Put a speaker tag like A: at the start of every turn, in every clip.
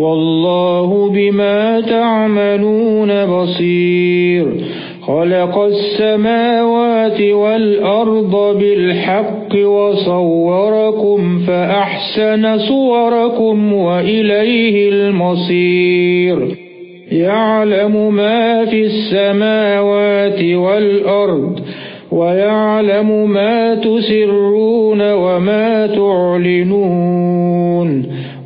A: والله بما تعملون بصير. خلق السماوات والأرض بالحق وصوركم فأحسن صوركم وإليه المصير. يعلم ما في السماوات والأرض ويعلم ما تسرون وما تعلنون.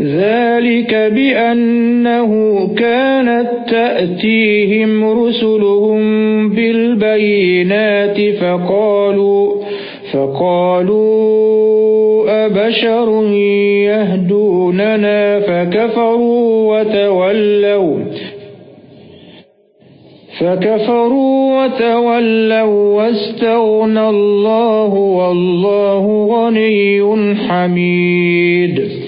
A: ذلك بأنه كانت تأتيهم رسلهم بالبينات فقالوا فقالوا أبشر يهدوننا فكفروا وتولوا فكفروا وتولوا واستغنى الله والله غني حميد.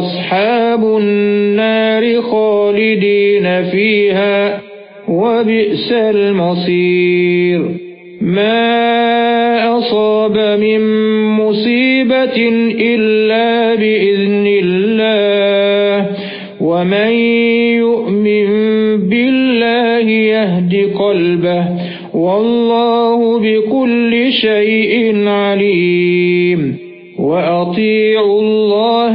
A: أصحاب النار خالدين فيها وبئس المصير. ما أصاب من مصيبة إلا بإذن الله ومن يؤمن بالله يهد قلبه والله بكل شيء عليم. وأطيعوا الله